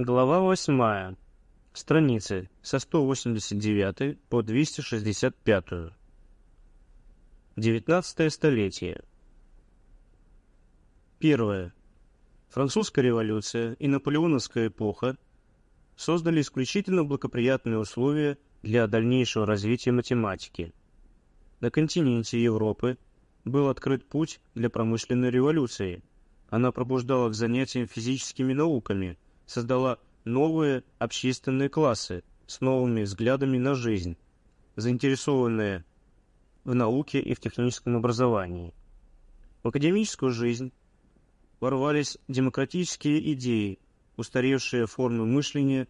Глава 8. Страницы со 189 по 265. 19 столетие. Первое. Французская революция и наполеоновская эпоха создали исключительно благоприятные условия для дальнейшего развития математики. На континенте Европы был открыт путь для промышленной революции. Она пробуждала к занятиям физическими науками, создала новые общественные классы с новыми взглядами на жизнь, заинтересованные в науке и в техническом образовании. В академическую жизнь ворвались демократические идеи, устаревшие формы мышления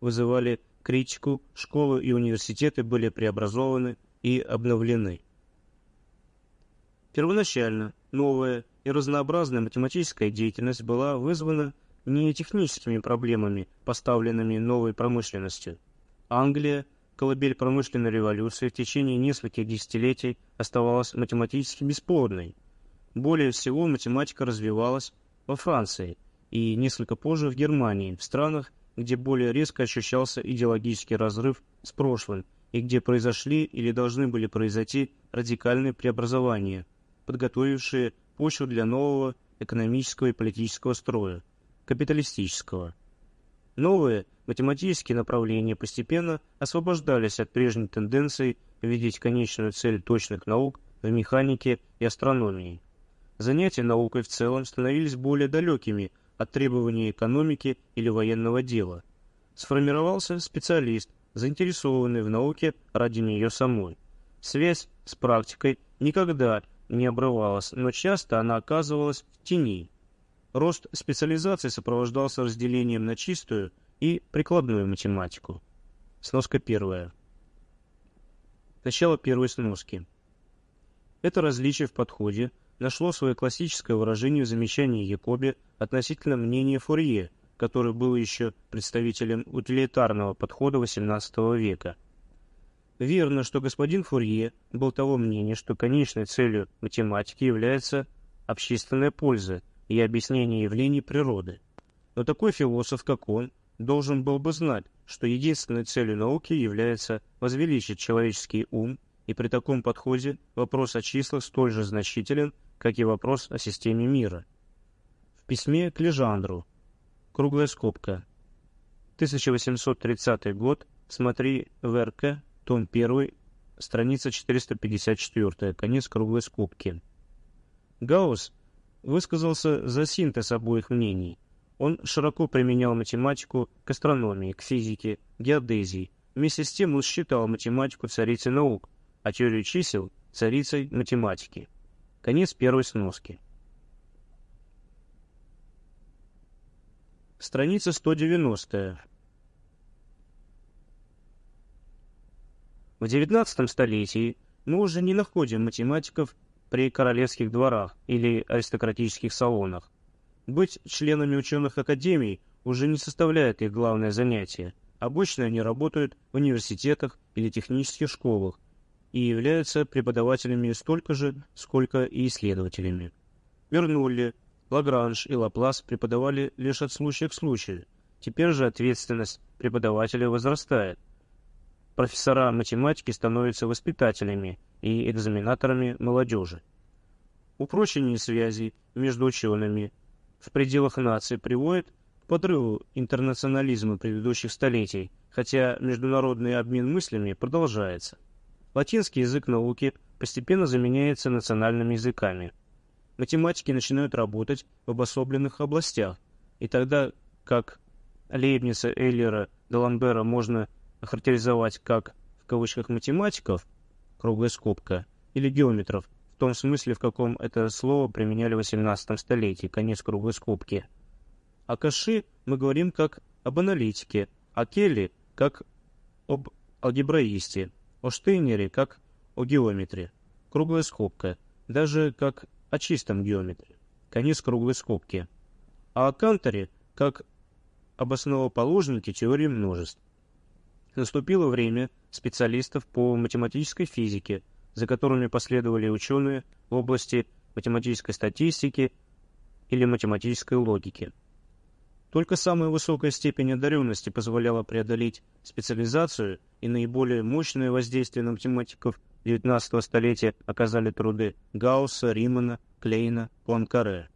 вызывали критику, школы и университеты были преобразованы и обновлены. Первоначально новая и разнообразная математическая деятельность была вызвана не техническими проблемами, поставленными новой промышленностью. Англия, колыбель промышленной революции, в течение нескольких десятилетий оставалась математически бесплодной. Более всего математика развивалась во Франции и несколько позже в Германии, в странах, где более резко ощущался идеологический разрыв с прошлым и где произошли или должны были произойти радикальные преобразования, подготовившие почву для нового экономического и политического строя капиталистического. Новые математические направления постепенно освобождались от прежней тенденции видеть конечную цель точных наук в механике и астрономии. Занятия наукой в целом становились более далекими от требований экономики или военного дела. Сформировался специалист, заинтересованный в науке ради нее самой. Связь с практикой никогда не обрывалась, но часто она оказывалась в тени. Рост специализации сопровождался разделением на чистую и прикладную математику. Сноска первая. Начало первой сноски. Это различие в подходе нашло свое классическое выражение в замечании Якоби относительно мнения Фурье, который был еще представителем утилитарного подхода XVIII века. Верно, что господин Фурье был того мнения, что конечной целью математики является общественная польза, и объяснение явлений природы. Но такой философ, как он, должен был бы знать, что единственной целью науки является возвеличить человеческий ум, и при таком подходе вопрос о числах столь же значителен, как и вопрос о системе мира. В письме к Лежандру. Круглая скобка. 1830 год. Смотри ВРК, том 1, страница 454, конец круглой скобки. Гаусс высказался за синтез обоих мнений. Он широко применял математику к астрономии, к физике, геодезии. Вместе с тем он считал математику царицей наук, а теорию чисел – царицей математики. Конец первой сноски. Страница 190. В XIX столетии мы уже не находим математиков при королевских дворах или аристократических салонах. Быть членами ученых академий уже не составляет их главное занятие. Обычно они работают в университетах или технических школах и являются преподавателями столько же, сколько и исследователями. Вернули, Лагранж и Лаплас преподавали лишь от случая к случаю. Теперь же ответственность преподавателя возрастает. Профессора математики становятся воспитателями – и экзаменаторами молодежи. Упрочение связей между учеными в пределах нации приводит к подрыву интернационализма предыдущих столетий, хотя международный обмен мыслями продолжается. Латинский язык науки постепенно заменяется национальными языками. Математики начинают работать в обособленных областях, и тогда как Лейбница, Эйлера, Даламбера можно охарактеризовать как в кавычках математиков – круглая скобка, или геометров, в том смысле, в каком это слово применяли в XVIII столетии, конец круглой скобки. О Каши мы говорим как об аналитике, о Келли как об алгебраисте, о Штейнере как о геометре, круглая скобка, даже как о чистом геометре, конец круглой скобки, а о Канторе как об основоположнике теории множеств. Наступило время специалистов по математической физике, за которыми последовали ученые в области математической статистики или математической логики. Только самая высокая степень одаренности позволяла преодолеть специализацию, и наиболее мощное воздействие на математиков XIX столетия оказали труды Гаусса, Римана, Клейна, Пуанкаре.